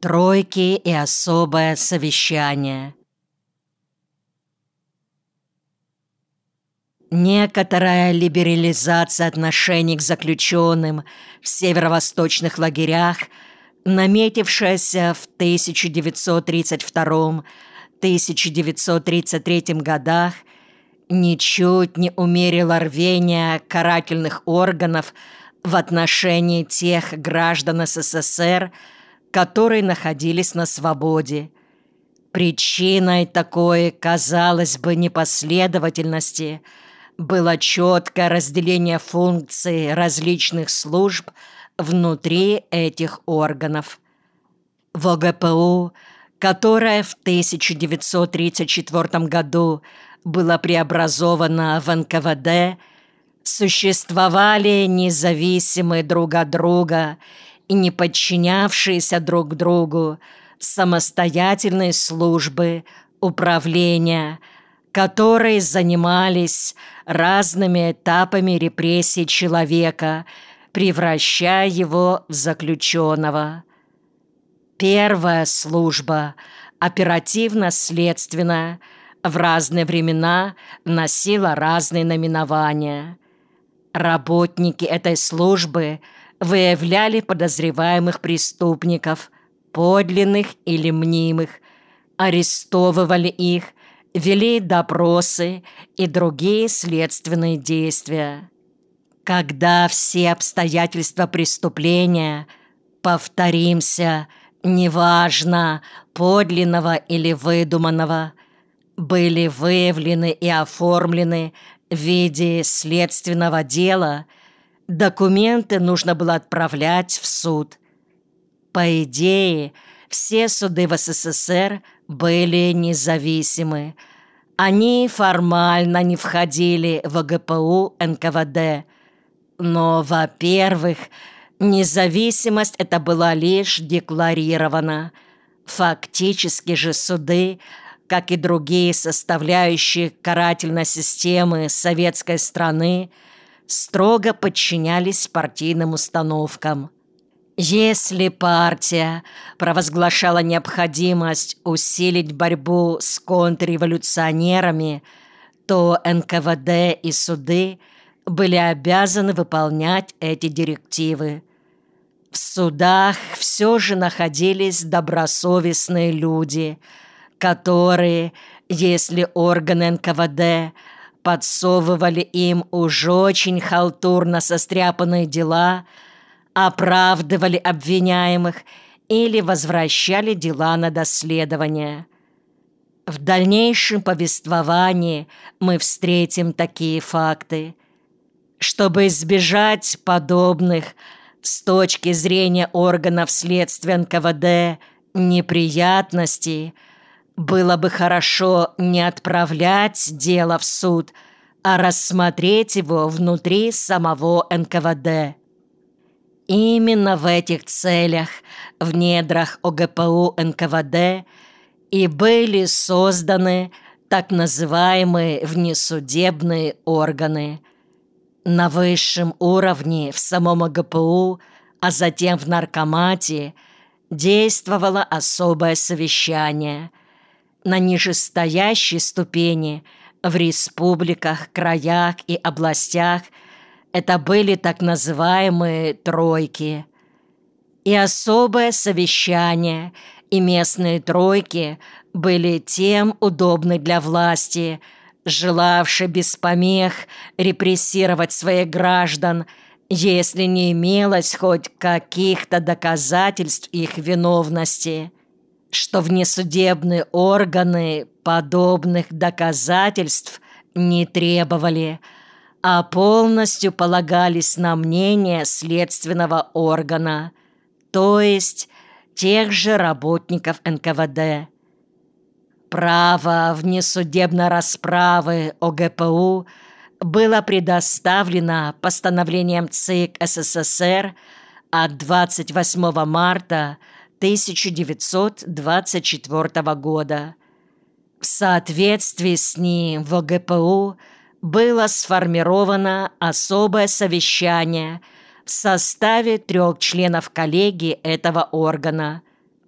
Тройки и особое совещание. Некоторая либерализация отношений к заключенным в северо-восточных лагерях, наметившаяся в 1932-1933 годах, ничуть не умерила рвения карательных органов в отношении тех граждан СССР, которые находились на свободе. Причиной такой, казалось бы, непоследовательности было четкое разделение функций различных служб внутри этих органов. В ОГПУ, которая в 1934 году была преобразована в НКВД, существовали независимые друг от друга и не подчинявшиеся друг другу самостоятельные службы управления, которые занимались разными этапами репрессий человека, превращая его в заключенного. Первая служба, оперативно-следственная, в разные времена носила разные наименования. Работники этой службы – выявляли подозреваемых преступников, подлинных или мнимых, арестовывали их, вели допросы и другие следственные действия. Когда все обстоятельства преступления, повторимся, неважно, подлинного или выдуманного, были выявлены и оформлены в виде следственного дела – Документы нужно было отправлять в суд. По идее, все суды в СССР были независимы. Они формально не входили в ГПУ НКВД. Но, во-первых, независимость это была лишь декларирована. Фактически же суды, как и другие составляющие карательной системы советской страны, строго подчинялись партийным установкам. Если партия провозглашала необходимость усилить борьбу с контрреволюционерами, то НКВД и суды были обязаны выполнять эти директивы. В судах все же находились добросовестные люди, которые, если органы НКВД – подсовывали им уж очень халтурно состряпанные дела, оправдывали обвиняемых или возвращали дела на доследование. В дальнейшем повествовании мы встретим такие факты. Чтобы избежать подобных с точки зрения органов следствия НКВД неприятностей – было бы хорошо не отправлять дело в суд, а рассмотреть его внутри самого НКВД. Именно в этих целях в недрах ОГПУ НКВД и были созданы так называемые внесудебные органы. На высшем уровне в самом ОГПУ, а затем в наркомате действовало особое совещание – на нижестоящей ступени в республиках, краях и областях это были так называемые «тройки». И особое совещание и местные тройки были тем удобны для власти, желавшей без помех репрессировать своих граждан, если не имелось хоть каких-то доказательств их виновности – что внесудебные органы подобных доказательств не требовали, а полностью полагались на мнение следственного органа, то есть тех же работников НКВД. Право внесудебной расправы ОГПУ было предоставлено постановлением ЦИК СССР от 28 марта 1924 года. В соответствии с ним в ОГПУ было сформировано особое совещание в составе трех членов коллегии этого органа.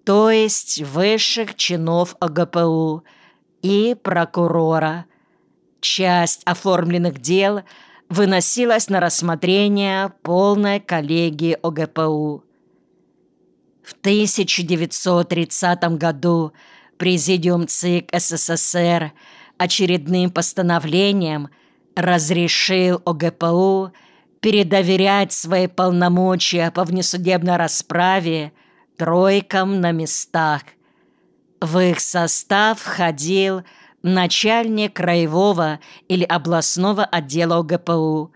то есть высших чинов ОГПУ и прокурора. Часть оформленных дел выносилась на рассмотрение полной коллегии ОГПУ. В 1930 году Президиум ЦИК СССР очередным постановлением разрешил ОГПУ передоверять свои полномочия по внесудебной расправе тройкам на местах. В их состав входил начальник краевого или областного отдела ОГПУ,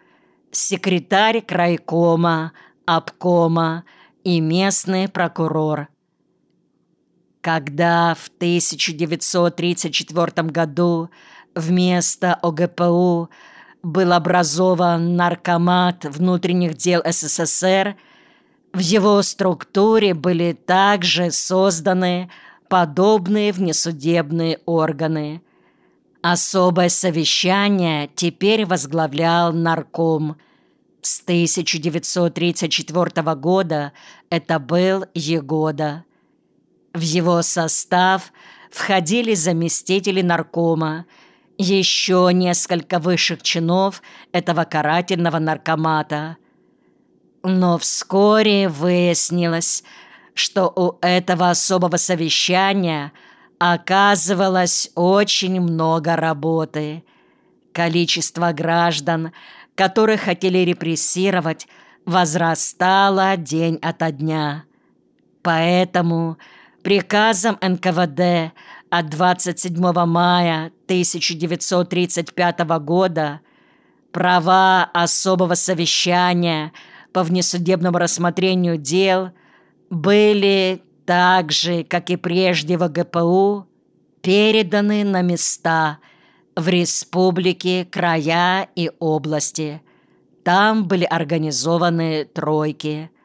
секретарь крайкома, обкома и местный прокурор. Когда в 1934 году вместо ОГПУ был образован Наркомат внутренних дел СССР, в его структуре были также созданы подобные внесудебные органы. Особое совещание теперь возглавлял нарком. С 1934 года это был Егода. В его состав входили заместители наркома, еще несколько высших чинов этого карательного наркомата. Но вскоре выяснилось, что у этого особого совещания оказывалось очень много работы. Количество граждан, которых хотели репрессировать, возрастало день ото дня. Поэтому Приказом НКВД от 27 мая 1935 года права особого совещания по внесудебному рассмотрению дел были так же, как и прежде в ГПУ, переданы на места в республике, края и области. Там были организованы тройки –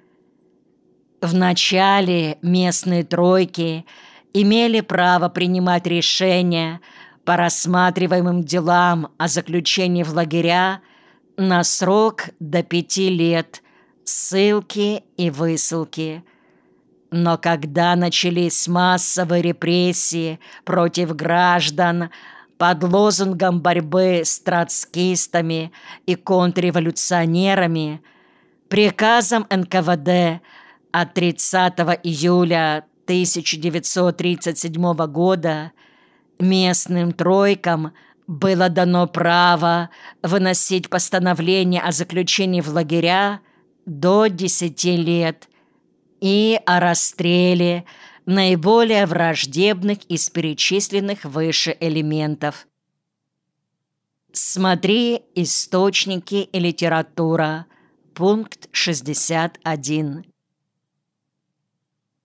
в начале местные тройки имели право принимать решения по рассматриваемым делам о заключении в лагеря на срок до пяти лет, ссылки и высылки. Но когда начались массовые репрессии против граждан под лозунгом борьбы с троцкистами и контрреволюционерами, приказом НКВД – от 30 июля 1937 года местным тройкам было дано право выносить постановление о заключении в лагеря до 10 лет и о расстреле наиболее враждебных из перечисленных выше элементов. Смотри «Источники и литература», пункт 61.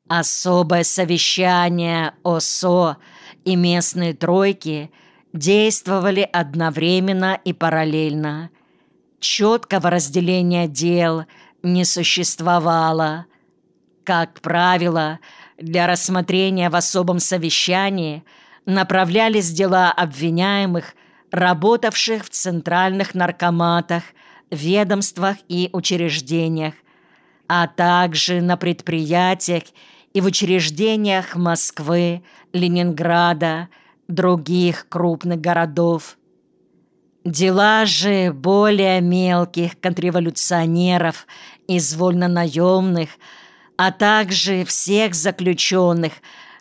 Особое совещание ОСО и местные тройки действовали одновременно и параллельно. Четкого разделения дел не существовало. Как правило, для рассмотрения в особом совещании направлялись дела обвиняемых, работавших в центральных наркоматах, ведомствах и учреждениях, а также на предприятиях и в учреждениях Москвы, Ленинграда, других крупных городов. Дела же более мелких контрреволюционеров из вольнонаемных, а также всех заключенных,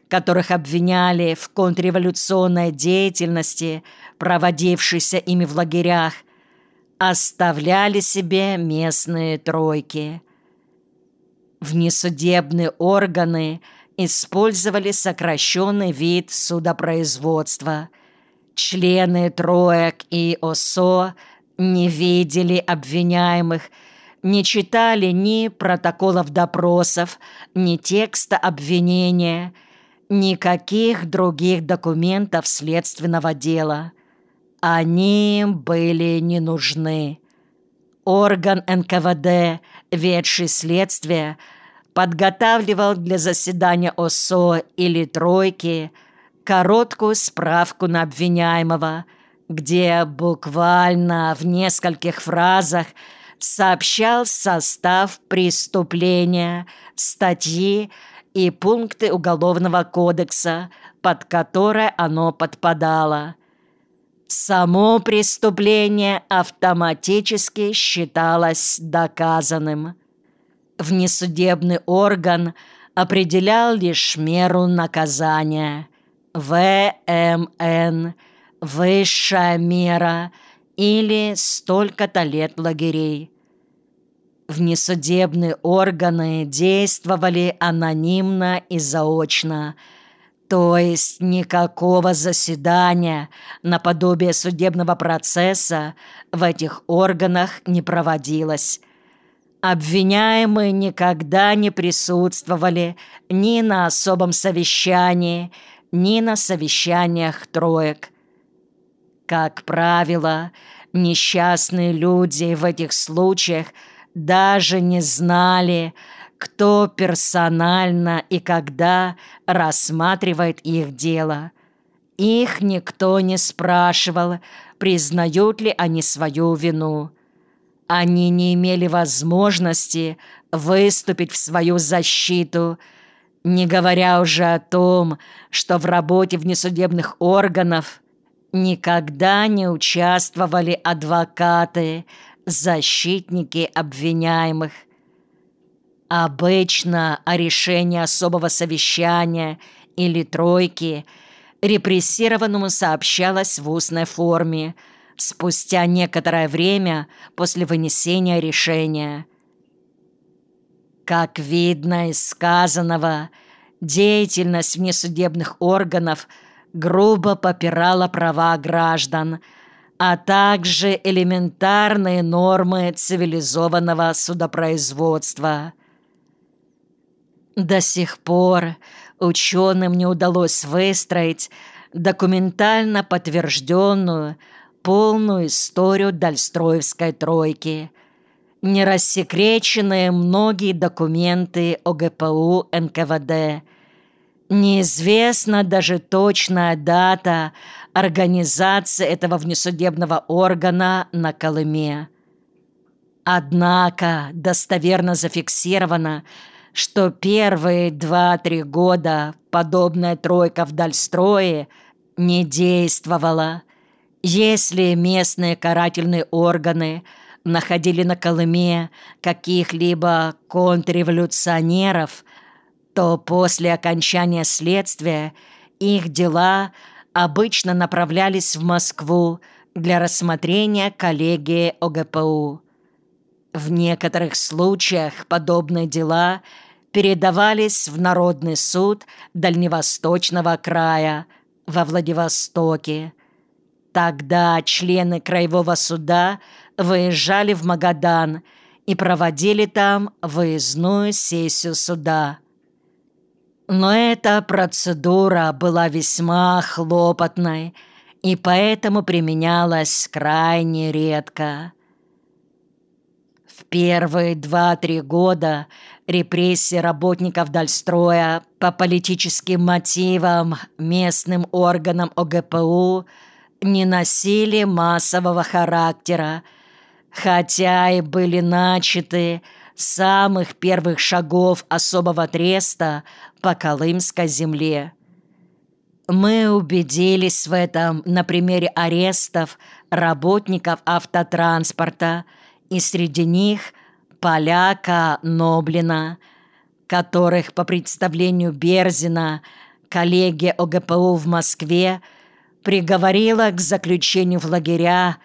которых обвиняли в контрреволюционной деятельности, проводившейся ими в лагерях, оставляли себе местные тройки. Внесудебные органы использовали сокращенный вид судопроизводства. Члены троек и ОСО не видели обвиняемых, не читали ни протоколов допросов, ни текста обвинения, никаких других документов следственного дела. Они были не нужны. Орган НКВД, ведший следствие, подготавливал для заседания ОСО или тройки короткую справку на обвиняемого, где буквально в нескольких фразах сообщал состав преступления, статьи и пункты Уголовного кодекса, под которые оно подпадало. Само преступление автоматически считалось доказанным. Внесудебный орган определял лишь меру наказания. ВМН – высшая мера или столько-то лет лагерей. Внесудебные органы действовали анонимно и заочно, то есть никакого заседания наподобие судебного процесса в этих органах не проводилось. Обвиняемые никогда не присутствовали ни на особом совещании, ни на совещаниях троек. Как правило, несчастные люди в этих случаях – даже не знали, кто персонально и когда рассматривает их дело. Их никто не спрашивал, признают ли они свою вину. Они не имели возможности выступить в свою защиту, не говоря уже о том, что в работе внесудебных органов никогда не участвовали адвокаты, защитники обвиняемых. Обычно о решении особого совещания или тройки репрессированному сообщалось в устной форме спустя некоторое время после вынесения решения. Как видно из сказанного, деятельность внесудебных органов грубо попирала права граждан – а также элементарные нормы цивилизованного судопроизводства. До сих пор ученым не удалось выстроить документально подтвержденную полную историю Дальстроевской тройки, не рассекреченные многие документы ОГПУ НКВД – Неизвестна даже точная дата организации этого внесудебного органа на Колыме. Однако достоверно зафиксировано, что первые два-три года подобная тройка в Дальстрое не действовала. Если местные карательные органы находили на Колыме каких-либо контрреволюционеров – то после окончания следствия их дела обычно направлялись в Москву для рассмотрения коллегии ОГПУ. В некоторых случаях подобные дела передавались в Народный суд Дальневосточного края во Владивостоке. Тогда члены Краевого суда выезжали в Магадан и проводили там выездную сессию суда. Но эта процедура была весьма хлопотной и поэтому применялась крайне редко. В первые два-три года репрессии работников Дальстроя по политическим мотивам местным органам ОГПУ не носили массового характера, хотя и были начаты самых первых шагов особого треста по Колымской земле. Мы убедились в этом на примере арестов работников автотранспорта и среди них поляка Ноблина, которых по представлению Берзина коллегия ОГПУ в Москве приговорила к заключению в лагеря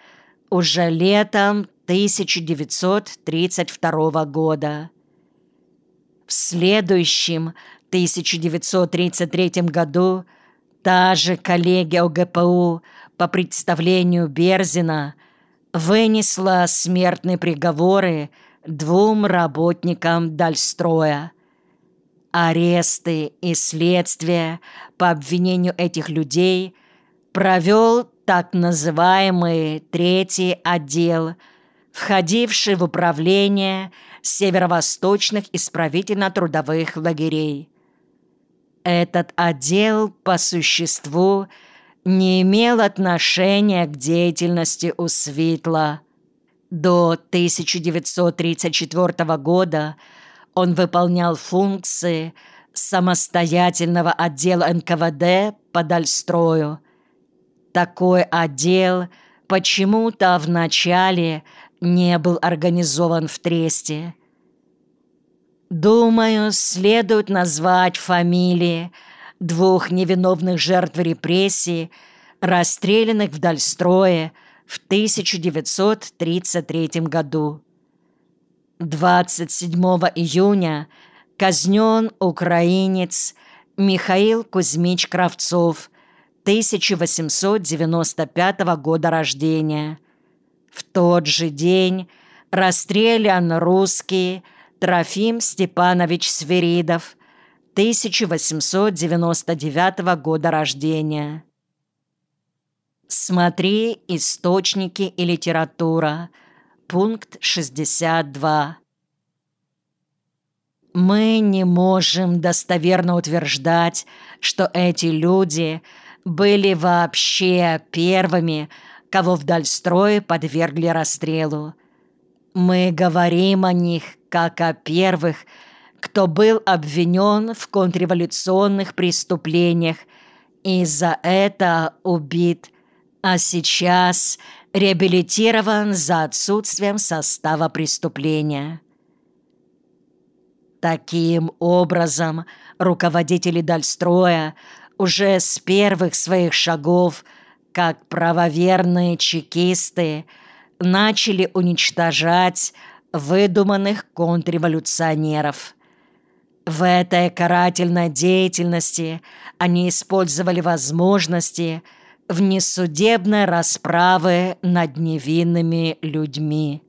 уже летом 1932 года. В следующем 1933 году та же коллегия ОГПУ по представлению Берзина вынесла смертные приговоры двум работникам Дальстроя. Аресты и следствия по обвинению этих людей провел так называемый третий отдел – входивший в управление северо-восточных исправительно-трудовых лагерей. Этот отдел по существу не имел отношения к деятельности у Свитла. До 1934 года он выполнял функции самостоятельного отдела НКВД по Дальстрою. Такой отдел почему-то вначале не был организован в Тресте. Думаю, следует назвать фамилии двух невиновных жертв репрессий, расстрелянных в Дальстрое в 1933 году. 27 июня казнен украинец Михаил Кузьмич Кравцов, 1895 года рождения. В тот же день расстрелян русский Трофим Степанович Сверидов, 1899 года рождения. Смотри «Источники и литература», пункт 62. Мы не можем достоверно утверждать, что эти люди были вообще первыми, кого в Дальстрое подвергли расстрелу. Мы говорим о них как о первых, кто был обвинен в контрреволюционных преступлениях и за это убит, а сейчас реабилитирован за отсутствием состава преступления. Таким образом, руководители Дальстроя уже с первых своих шагов, как правоверные чекисты, начали уничтожать выдуманных контрреволюционеров. В этой карательной деятельности они использовали возможности внесудебной расправы над невинными людьми.